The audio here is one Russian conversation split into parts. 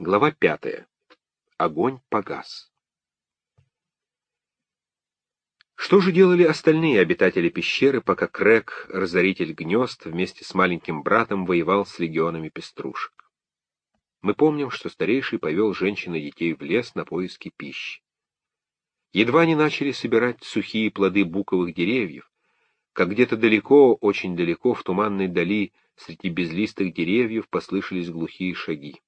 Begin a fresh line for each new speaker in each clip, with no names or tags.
Глава пятая. Огонь погас. Что же делали остальные обитатели пещеры, пока Крэк, разоритель гнезд, вместе с маленьким братом воевал с легионами пеструшек? Мы помним, что старейший повел женщин и детей в лес на поиски пищи. Едва они начали собирать сухие плоды буковых деревьев, как где-то далеко, очень далеко, в туманной дали, среди безлистых деревьев послышались глухие шаги.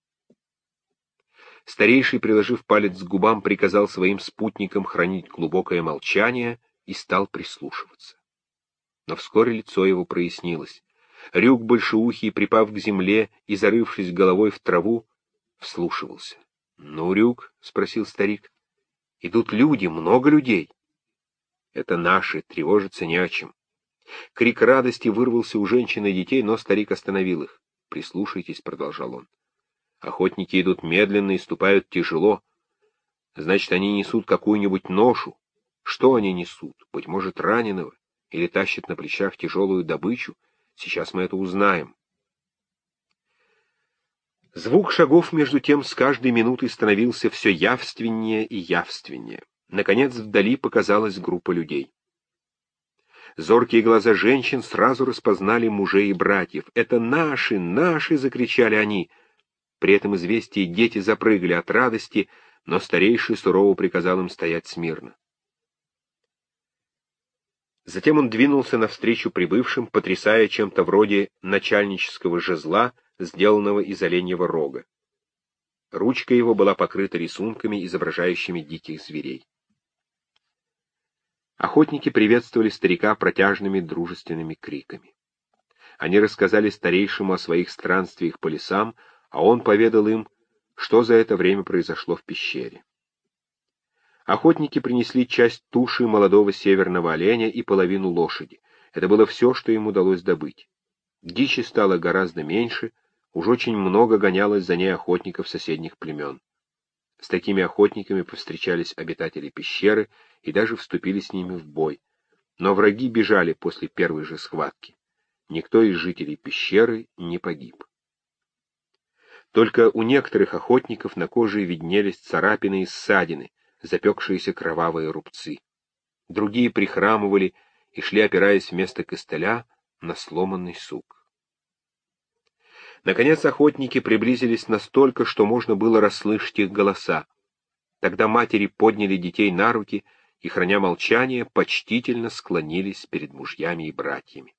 Старейший, приложив палец к губам, приказал своим спутникам хранить глубокое молчание и стал прислушиваться. Но вскоре лицо его прояснилось. Рюк большеухий, припав к земле и зарывшись головой в траву, вслушивался. — Ну, Рюк, — спросил старик, — идут люди, много людей. — Это наши, тревожиться не о чем. Крик радости вырвался у женщин и детей, но старик остановил их. «Прислушайтесь», — продолжал он. Охотники идут медленно и ступают тяжело. Значит, они несут какую-нибудь ношу. Что они несут? Быть может, раненого? Или тащат на плечах тяжелую добычу? Сейчас мы это узнаем. Звук шагов, между тем, с каждой минутой становился все явственнее и явственнее. Наконец, вдали показалась группа людей. Зоркие глаза женщин сразу распознали мужей и братьев. «Это наши, наши!» — закричали они. При этом известии дети запрыгали от радости, но старейший сурово приказал им стоять смирно. Затем он двинулся навстречу прибывшим, потрясая чем-то вроде начальнического жезла, сделанного из оленьего рога. Ручка его была покрыта рисунками, изображающими диких зверей. Охотники приветствовали старика протяжными дружественными криками. Они рассказали старейшему о своих странствиях по лесам, а он поведал им, что за это время произошло в пещере. Охотники принесли часть туши молодого северного оленя и половину лошади. Это было все, что им удалось добыть. Дичи стало гораздо меньше, уж очень много гонялось за ней охотников соседних племен. С такими охотниками повстречались обитатели пещеры и даже вступили с ними в бой. Но враги бежали после первой же схватки. Никто из жителей пещеры не погиб. Только у некоторых охотников на коже виднелись царапины и ссадины, запекшиеся кровавые рубцы. Другие прихрамывали и шли, опираясь вместо костыля на сломанный сук. Наконец охотники приблизились настолько, что можно было расслышать их голоса. Тогда матери подняли детей на руки и, храня молчание, почтительно склонились перед мужьями и братьями.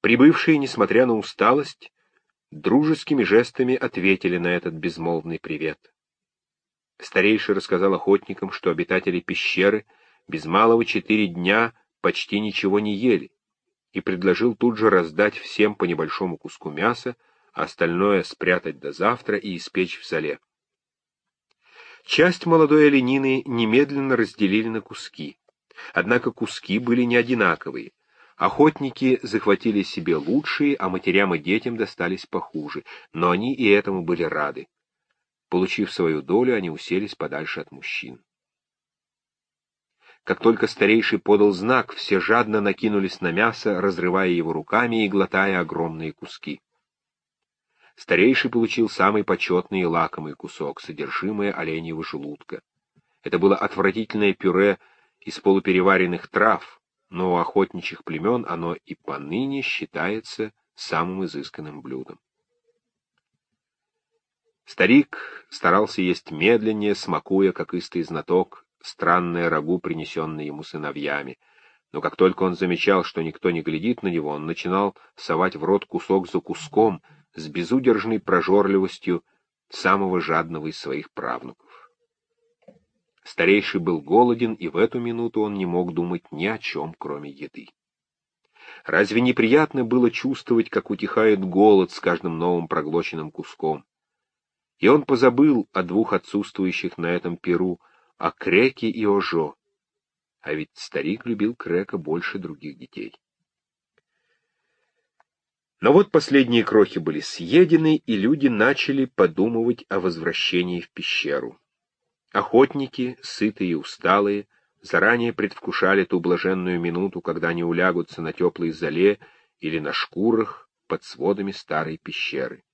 Прибывшие, несмотря на усталость, дружескими жестами ответили на этот безмолвный привет. Старейший рассказал охотникам, что обитатели пещеры без малого четыре дня почти ничего не ели, и предложил тут же раздать всем по небольшому куску мяса, а остальное спрятать до завтра и испечь в зале. Часть молодой оленины немедленно разделили на куски. Однако куски были не одинаковые, Охотники захватили себе лучшие, а матерям и детям достались похуже, но они и этому были рады. Получив свою долю, они уселись подальше от мужчин. Как только старейший подал знак, все жадно накинулись на мясо, разрывая его руками и глотая огромные куски. Старейший получил самый почетный и лакомый кусок, содержимое оленьего желудка. Это было отвратительное пюре из полупереваренных трав, но у охотничьих племен оно и поныне считается самым изысканным блюдом. Старик старался есть медленнее, смакуя, как истый знаток, странное рагу, принесенное ему сыновьями, но как только он замечал, что никто не глядит на него, он начинал совать в рот кусок за куском с безудержной прожорливостью самого жадного из своих правнуков. Старейший был голоден, и в эту минуту он не мог думать ни о чем, кроме еды. Разве неприятно было чувствовать, как утихает голод с каждым новым проглоченным куском? И он позабыл о двух отсутствующих на этом перу, о Креке и Ожо. А ведь старик любил Крека больше других детей. Но вот последние крохи были съедены, и люди начали подумывать о возвращении в пещеру. Охотники, сытые и усталые, заранее предвкушали ту блаженную минуту, когда они улягутся на теплой зале или на шкурах под сводами старой пещеры.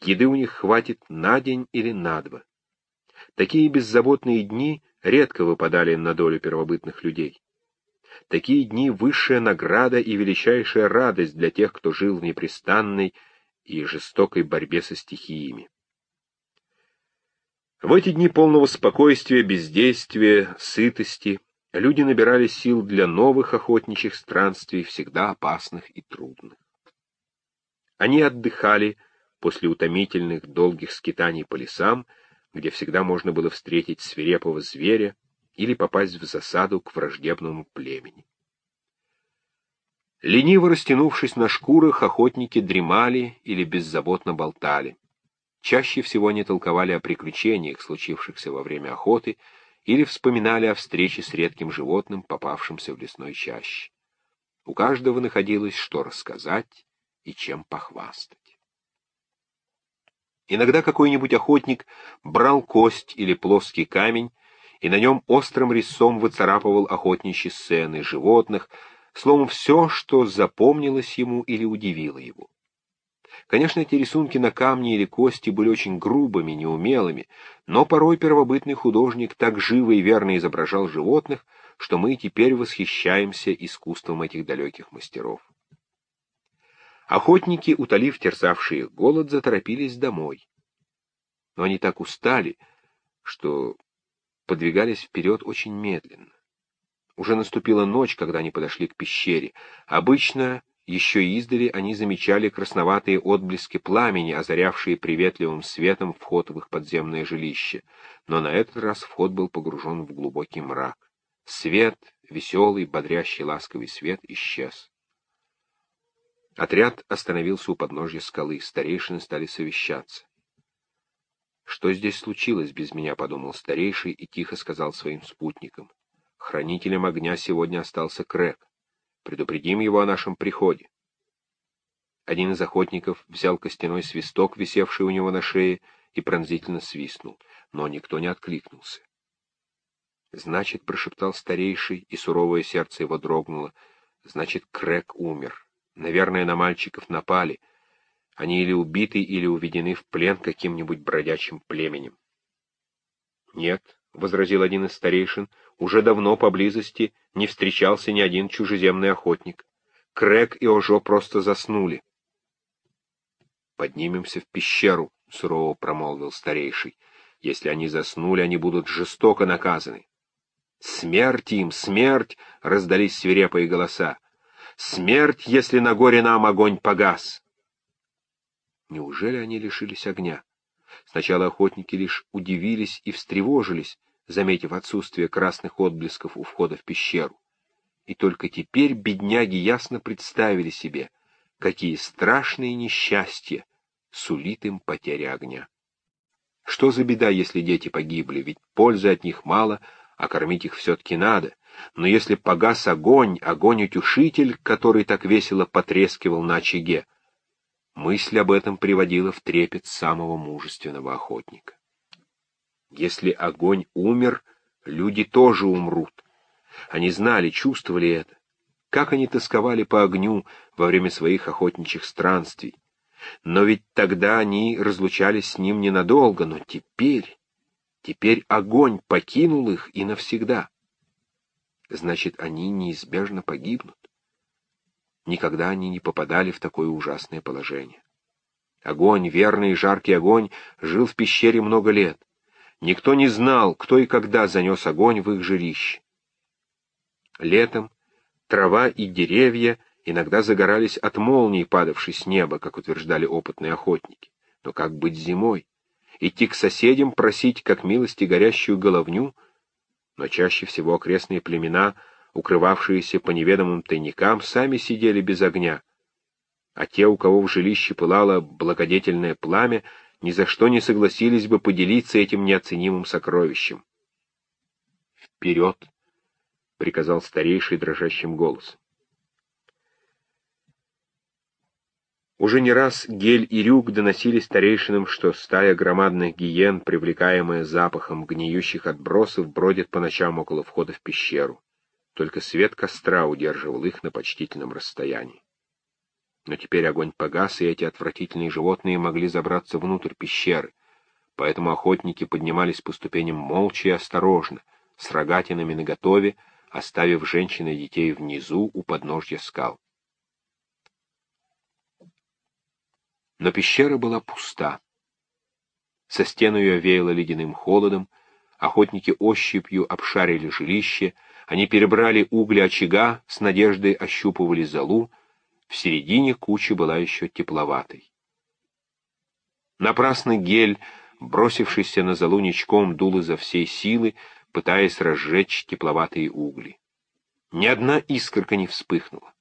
Еды у них хватит на день или на два. Такие беззаботные дни редко выпадали на долю первобытных людей. Такие дни — высшая награда и величайшая радость для тех, кто жил в непрестанной и жестокой борьбе со стихиями. В эти дни полного спокойствия, бездействия, сытости люди набирали сил для новых охотничьих странствий, всегда опасных и трудных. Они отдыхали после утомительных долгих скитаний по лесам, где всегда можно было встретить свирепого зверя или попасть в засаду к враждебному племени. Лениво растянувшись на шкурах, охотники дремали или беззаботно болтали. Чаще всего они толковали о приключениях, случившихся во время охоты, или вспоминали о встрече с редким животным, попавшимся в лесной чаще. У каждого находилось, что рассказать и чем похвастать. Иногда какой-нибудь охотник брал кость или плоский камень и на нем острым резцом выцарапывал охотничьи сцены, животных, словом, все, что запомнилось ему или удивило его. Конечно, эти рисунки на камне или кости были очень грубыми, неумелыми, но порой первобытный художник так живо и верно изображал животных, что мы теперь восхищаемся искусством этих далеких мастеров. Охотники, утолив терзавшие голод, заторопились домой. Но они так устали, что подвигались вперед очень медленно. Уже наступила ночь, когда они подошли к пещере. Обычно, еще издали, они замечали красноватые отблески пламени, озарявшие приветливым светом вход в их подземное жилище. Но на этот раз вход был погружен в глубокий мрак. Свет, веселый, бодрящий, ласковый свет, исчез. Отряд остановился у подножья скалы, старейшины стали совещаться. «Что здесь случилось без меня?» — подумал старейший и тихо сказал своим спутникам. «Хранителем огня сегодня остался Крэк. Предупредим его о нашем приходе». Один из охотников взял костяной свисток, висевший у него на шее, и пронзительно свистнул, но никто не откликнулся. «Значит, — прошептал старейший, и суровое сердце его дрогнуло, — значит, Крэк умер». Наверное, на мальчиков напали. Они или убиты, или уведены в плен каким-нибудь бродячим племенем. «Нет», — возразил один из старейшин, — «уже давно поблизости не встречался ни один чужеземный охотник. Крэк и Ожо просто заснули». «Поднимемся в пещеру», — сурово промолвил старейший. «Если они заснули, они будут жестоко наказаны». «Смерть им, смерть!» — раздались свирепые голоса. Смерть, если на горе нам огонь погас. Неужели они лишились огня? Сначала охотники лишь удивились и встревожились, заметив отсутствие красных отблесков у входа в пещеру. И только теперь бедняги ясно представили себе, какие страшные несчастья сулит им потеря огня. Что за беда, если дети погибли, ведь пользы от них мало, а кормить их все-таки надо. Но если погас огонь, огонь-утюшитель, который так весело потрескивал на очаге, мысль об этом приводила в трепет самого мужественного охотника. Если огонь умер, люди тоже умрут. Они знали, чувствовали это. Как они тосковали по огню во время своих охотничьих странствий. Но ведь тогда они разлучались с ним ненадолго, но теперь... Теперь огонь покинул их и навсегда значит, они неизбежно погибнут. Никогда они не попадали в такое ужасное положение. Огонь, верный и жаркий огонь, жил в пещере много лет. Никто не знал, кто и когда занес огонь в их жилище. Летом трава и деревья иногда загорались от молний, падавшей с неба, как утверждали опытные охотники. Но как быть зимой? Идти к соседям просить, как милости, горящую головню — но чаще всего окрестные племена, укрывавшиеся по неведомым тайникам, сами сидели без огня, а те, у кого в жилище пылало благодетельное пламя, ни за что не согласились бы поделиться этим неоценимым сокровищем. «Вперед!» — приказал старейший дрожащим голосом. Уже не раз Гель и Рюк доносили старейшинам, что стая громадных гиен, привлекаемая запахом гниющих отбросов, бродит по ночам около входа в пещеру. Только свет костра удерживал их на почтительном расстоянии. Но теперь огонь погас, и эти отвратительные животные могли забраться внутрь пещеры. Поэтому охотники поднимались по ступеням молча и осторожно, с рогатинами наготове, оставив женщин и детей внизу у подножья скал. Но пещера была пуста. Со стены ее веяло ледяным холодом, охотники ощупью обшарили жилище, они перебрали угли очага, с надеждой ощупывали золу, в середине куча была еще тепловатой. Напрасный гель, бросившийся на золу ничком, дул изо всей силы, пытаясь разжечь тепловатые угли. Ни одна искорка не вспыхнула.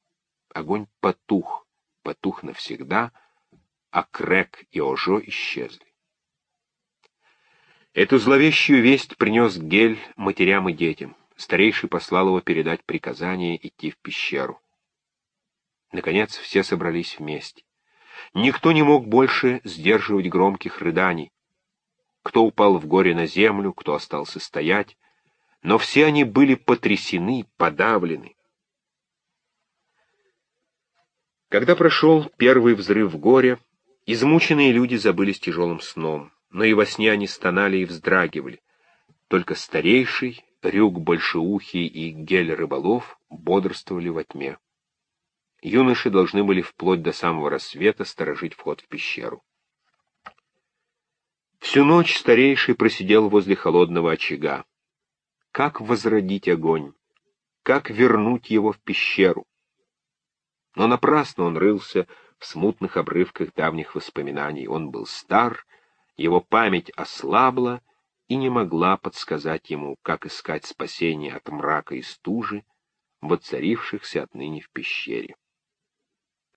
Огонь потух, потух навсегда, а Крэк и Ожо исчезли. Эту зловещую весть принес Гель матерям и детям. Старейший послал его передать приказание идти в пещеру. Наконец все собрались вместе. Никто не мог больше сдерживать громких рыданий. Кто упал в горе на землю, кто остался стоять, но все они были потрясены, подавлены. Когда прошел первый взрыв горя, измученные люди забылись тяжелым сном но и во сне они стонали и вздрагивали. Только старейший, Рюк Большеухий и Гель Рыболов бодрствовали во тьме. Юноши должны были вплоть до самого рассвета сторожить вход в пещеру. Всю ночь старейший просидел возле холодного очага. Как возродить огонь? Как вернуть его в пещеру? Но напрасно он рылся в смутных обрывках давних воспоминаний. Он был стар его память ослабла и не могла подсказать ему, как искать спасение от мрака и стужи, воцарившихся отныне в пещере.